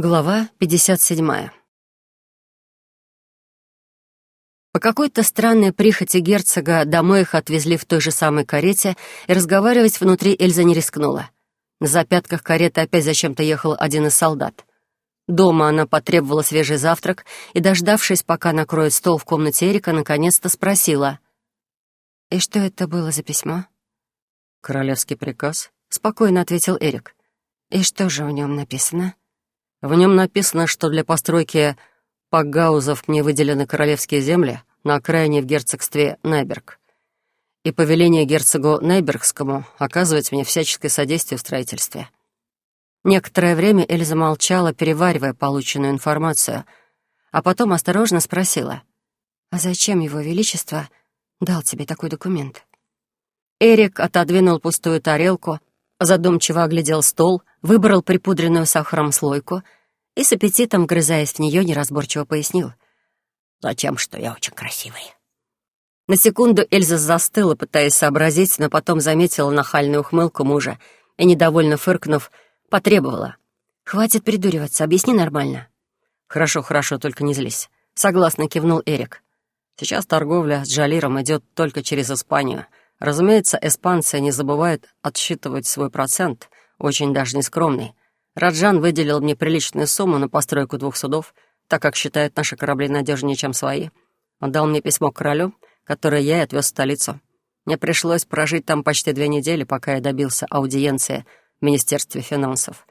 Глава 57. По какой-то странной прихоти герцога домой их отвезли в той же самой карете, и разговаривать внутри Эльза не рискнула. На запятках кареты опять зачем-то ехал один из солдат. Дома она потребовала свежий завтрак и, дождавшись, пока накроет стол в комнате Эрика, наконец-то спросила. «И что это было за письмо?» «Королевский приказ», — спокойно ответил Эрик. «И что же в нем написано?» В нем написано, что для постройки пагаузов мне выделены королевские земли на окраине в герцогстве Найберг. И повеление герцогу Найбергскому оказывать мне всяческое содействие в строительстве. Некоторое время Эльза молчала, переваривая полученную информацию, а потом осторожно спросила, «А зачем его величество дал тебе такой документ?» Эрик отодвинул пустую тарелку, задумчиво оглядел стол, выбрал припудренную сахаром слойку и с аппетитом, грызаясь в нее, неразборчиво пояснил. «Затем, что я очень красивый». На секунду Эльза застыла, пытаясь сообразить, но потом заметила нахальную ухмылку мужа и, недовольно фыркнув, потребовала. «Хватит придуриваться, объясни нормально». «Хорошо, хорошо, только не злись», — согласно кивнул Эрик. «Сейчас торговля с Джалиром идет только через Испанию. Разумеется, испанцы не забывают отсчитывать свой процент, очень даже нескромный. Раджан выделил мне приличную сумму на постройку двух судов, так как считает наши корабли надежнее, чем свои. Он дал мне письмо к королю, которое я и отвез в столицу. Мне пришлось прожить там почти две недели, пока я добился аудиенции в Министерстве финансов.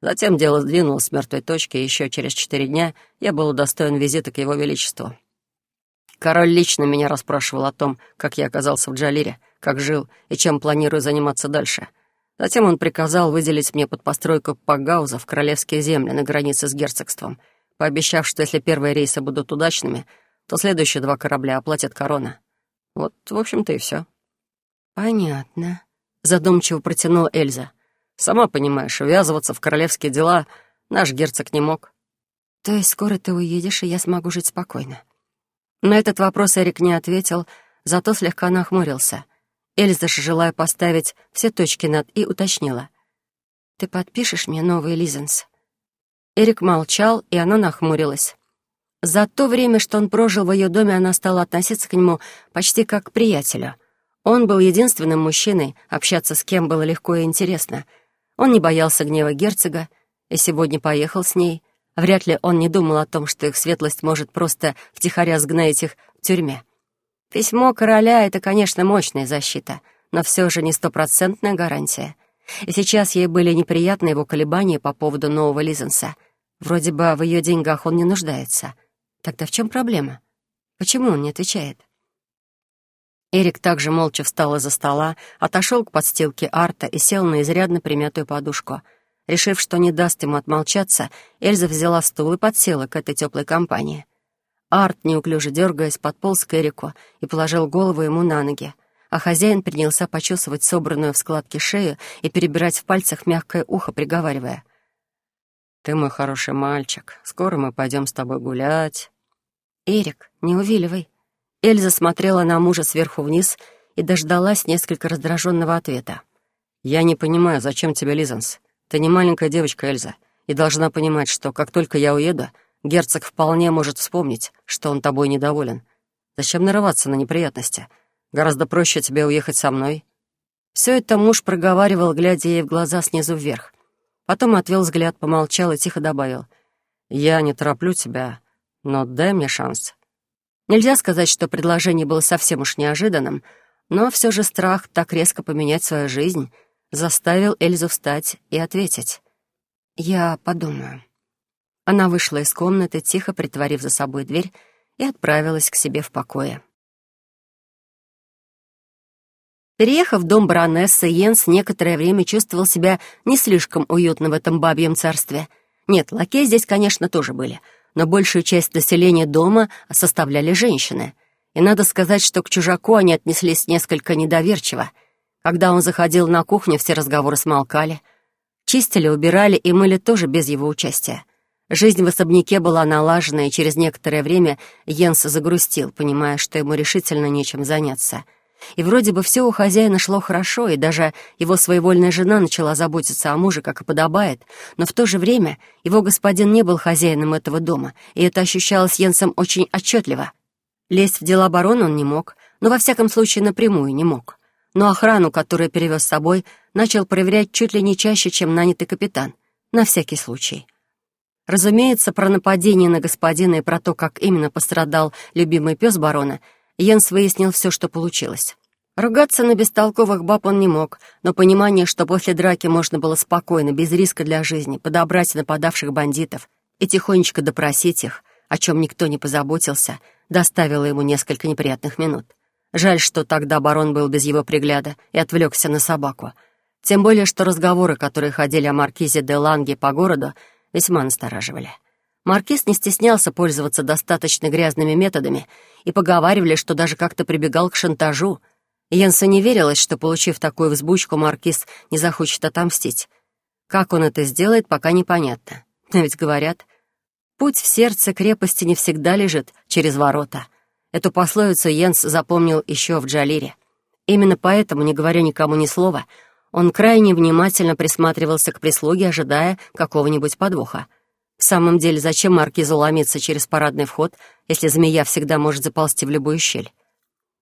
Затем дело сдвинулось с мертвой точки, и еще через четыре дня я был удостоен визита к его величеству. Король лично меня расспрашивал о том, как я оказался в Джалире, как жил и чем планирую заниматься дальше. Затем он приказал выделить мне под постройку пагауза в королевские земли на границе с герцогством, пообещав, что если первые рейсы будут удачными, то следующие два корабля оплатят корона. Вот, в общем-то, и все. «Понятно», — задумчиво протянула Эльза. «Сама понимаешь, ввязываться в королевские дела наш герцог не мог». «То есть скоро ты уедешь, и я смогу жить спокойно?» На этот вопрос Эрик не ответил, зато слегка нахмурился. Эльза же, желая поставить все точки над «и», уточнила. «Ты подпишешь мне новый лизенс?» Эрик молчал, и она нахмурилась. За то время, что он прожил в ее доме, она стала относиться к нему почти как к приятелю. Он был единственным мужчиной, общаться с кем было легко и интересно. Он не боялся гнева герцога и сегодня поехал с ней. Вряд ли он не думал о том, что их светлость может просто втихаря сгнать их в тюрьме. Письмо короля — это, конечно, мощная защита, но все же не стопроцентная гарантия. И сейчас ей были неприятны его колебания по поводу нового Лизенса. Вроде бы в ее деньгах он не нуждается. Тогда в чем проблема? Почему он не отвечает? Эрик также молча встал из-за стола, отошел к подстилке Арта и сел на изрядно примятую подушку. Решив, что не даст ему отмолчаться, Эльза взяла стул и подсела к этой теплой компании. Арт, неуклюже дергаясь, подполз к Эрику и положил голову ему на ноги, а хозяин принялся почесывать собранную в складке шею и перебирать в пальцах мягкое ухо, приговаривая. «Ты мой хороший мальчик, скоро мы пойдем с тобой гулять». «Эрик, не увиливай». Эльза смотрела на мужа сверху вниз и дождалась несколько раздраженного ответа. «Я не понимаю, зачем тебе Лизанс? Ты не маленькая девочка, Эльза, и должна понимать, что как только я уеду, Герцог вполне может вспомнить, что он тобой недоволен. Зачем нарываться на неприятности? Гораздо проще тебе уехать со мной». Все это муж проговаривал, глядя ей в глаза снизу вверх. Потом отвел взгляд, помолчал и тихо добавил. «Я не тороплю тебя, но дай мне шанс». Нельзя сказать, что предложение было совсем уж неожиданным, но все же страх так резко поменять свою жизнь заставил Эльзу встать и ответить. «Я подумаю». Она вышла из комнаты, тихо притворив за собой дверь, и отправилась к себе в покое. Переехав в дом баронессы, Йенс некоторое время чувствовал себя не слишком уютно в этом бабьем царстве. Нет, лакеи здесь, конечно, тоже были, но большую часть населения дома составляли женщины. И надо сказать, что к чужаку они отнеслись несколько недоверчиво. Когда он заходил на кухню, все разговоры смолкали. Чистили, убирали и мыли тоже без его участия. Жизнь в особняке была налажена, и через некоторое время Йенс загрустил, понимая, что ему решительно нечем заняться. И вроде бы все у хозяина шло хорошо, и даже его своевольная жена начала заботиться о муже, как и подобает, но в то же время его господин не был хозяином этого дома, и это ощущалось Йенсом очень отчетливо. Лезть в дела барона он не мог, но во всяком случае напрямую не мог. Но охрану, которую перевез с собой, начал проверять чуть ли не чаще, чем нанятый капитан, на всякий случай. Разумеется, про нападение на господина и про то, как именно пострадал любимый пес барона, Йенс выяснил все, что получилось. Ругаться на бестолковых баб он не мог, но понимание, что после драки можно было спокойно, без риска для жизни, подобрать нападавших бандитов и тихонечко допросить их, о чем никто не позаботился, доставило ему несколько неприятных минут. Жаль, что тогда барон был без его пригляда и отвлекся на собаку. Тем более, что разговоры, которые ходили о маркизе де Ланге по городу, весьма настораживали. Маркиз не стеснялся пользоваться достаточно грязными методами и поговаривали, что даже как-то прибегал к шантажу — Янсу не верилось, что, получив такую взбучку, Маркиз не захочет отомстить. Как он это сделает, пока непонятно. Но ведь говорят, путь в сердце крепости не всегда лежит через ворота. Эту пословицу Йенс запомнил еще в Джалире. Именно поэтому, не говоря никому ни слова, он крайне внимательно присматривался к прислуге, ожидая какого-нибудь подвоха. В самом деле, зачем маркизу ломиться через парадный вход, если змея всегда может заползти в любую щель?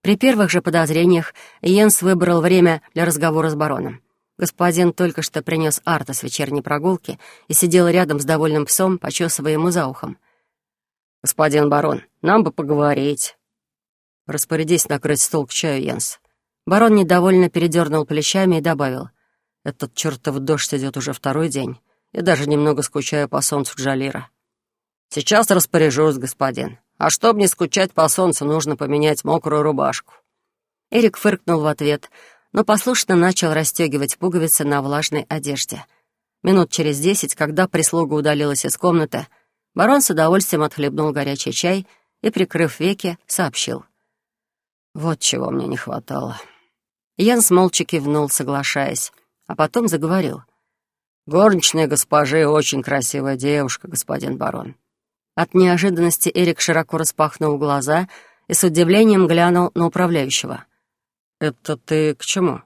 При первых же подозрениях Йенс выбрал время для разговора с бароном. Господин только что принес Арта с вечерней прогулки и сидел рядом с довольным псом, почесывая ему за ухом. «Господин барон, нам бы поговорить». «Распорядись накрыть стол к чаю, Йенс». Барон недовольно передернул плечами и добавил. «Этот чертов дождь идет уже второй день. Я даже немного скучаю по солнцу Джалира». «Сейчас распоряжусь, господин. А чтобы не скучать по солнцу, нужно поменять мокрую рубашку». Эрик фыркнул в ответ, но послушно начал расстегивать пуговицы на влажной одежде. Минут через десять, когда прислуга удалилась из комнаты, барон с удовольствием отхлебнул горячий чай и, прикрыв веки, сообщил. «Вот чего мне не хватало». Янс молча кивнул, соглашаясь, а потом заговорил. «Горничная госпожи очень красивая девушка, господин барон. От неожиданности Эрик широко распахнул глаза и с удивлением глянул на управляющего. «Это ты к чему?»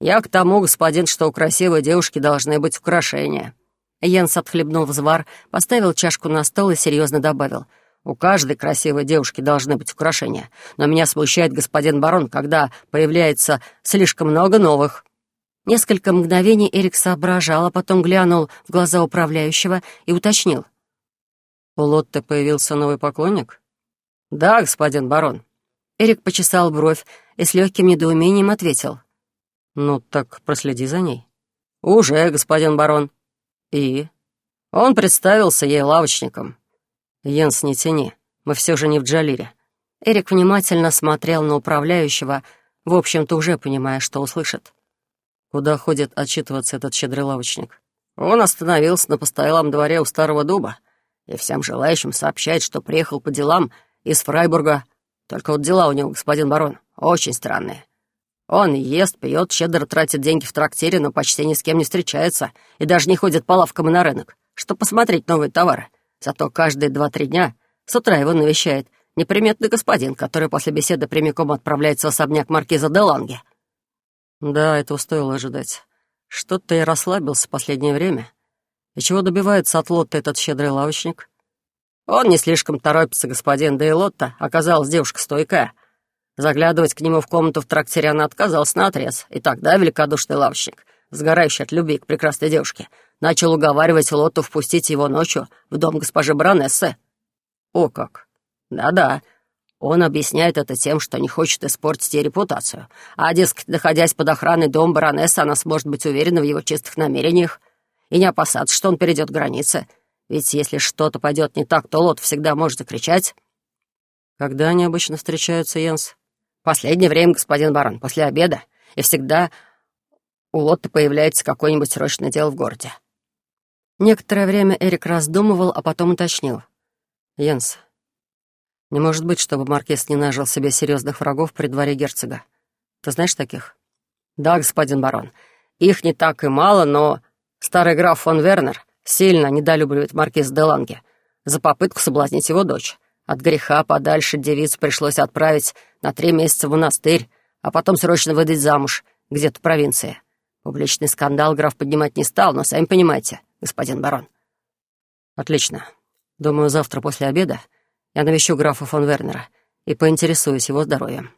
«Я к тому, господин, что у красивой девушки должны быть украшения». Йенс отхлебнул взвар, поставил чашку на стол и серьезно добавил. «У каждой красивой девушки должны быть украшения, но меня смущает господин барон, когда появляется слишком много новых». Несколько мгновений Эрик соображал, а потом глянул в глаза управляющего и уточнил. «У Лотты появился новый поклонник?» «Да, господин барон». Эрик почесал бровь и с легким недоумением ответил. «Ну так проследи за ней». «Уже, господин барон». «И?» «Он представился ей лавочником». «Йенс, не тяни, мы все же не в Джалире». Эрик внимательно смотрел на управляющего, в общем-то уже понимая, что услышит. Куда ходит отчитываться этот щедрый лавочник? Он остановился на постоялом дворе у старого дуба и всем желающим сообщает, что приехал по делам из Фрайбурга. Только вот дела у него, господин барон, очень странные. Он ест, пьет, щедро тратит деньги в трактире, но почти ни с кем не встречается и даже не ходит по лавкам и на рынок, чтобы посмотреть новые товары. Зато каждые два-три дня с утра его навещает неприметный господин, который после беседы прямиком отправляется в особняк маркиза де Ланге. Да, этого стоило ожидать. Что-то я расслабился в последнее время. И чего добивается от Лотта этот щедрый лавочник? Он не слишком торопится, господин, да и Лотта оказалась девушка стойкая. Заглядывать к нему в комнату в трактире она отказалась наотрез. И тогда великодушный лавочник, сгорающий от любви к прекрасной девушке, начал уговаривать Лотту впустить его ночью в дом госпожи Баронессы. О как! Да-да, он объясняет это тем, что не хочет испортить ей репутацию. А, дескать, находясь под охраной дом баронессы, она сможет быть уверена в его чистых намерениях и не опасаться, что он перейдет границы. Ведь если что-то пойдет не так, то Лот всегда может закричать. Когда они обычно встречаются, Йенс? Последнее время, господин барон, после обеда. И всегда у Лотта появляется какое-нибудь срочное дело в городе. Некоторое время Эрик раздумывал, а потом уточнил. «Йенс, не может быть, чтобы Маркиз не нажил себе серьезных врагов при дворе герцога. Ты знаешь таких?» «Да, господин барон. Их не так и мало, но Старый граф фон Вернер сильно недолюбливает маркиз де Ланге за попытку соблазнить его дочь. От греха подальше девицу пришлось отправить на три месяца в монастырь, а потом срочно выдать замуж где-то в провинции. Публичный скандал граф поднимать не стал, но сами понимаете, господин барон. Отлично. Думаю, завтра после обеда я навещу графа фон Вернера и поинтересуюсь его здоровьем.